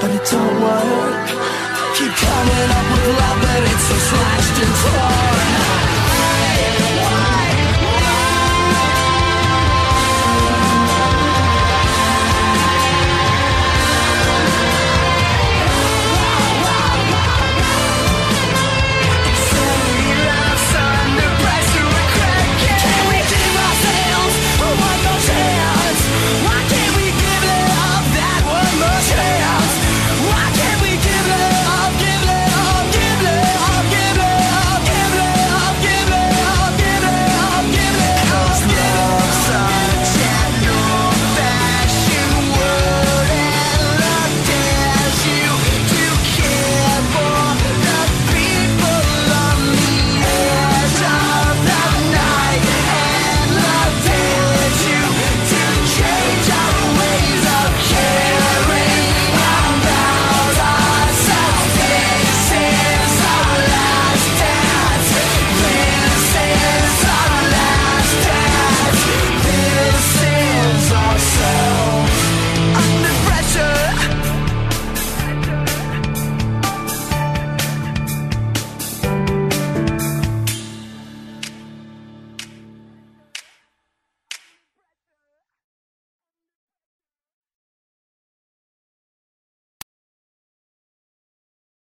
but it don't work. Keep coming up with love, but it's so slashed and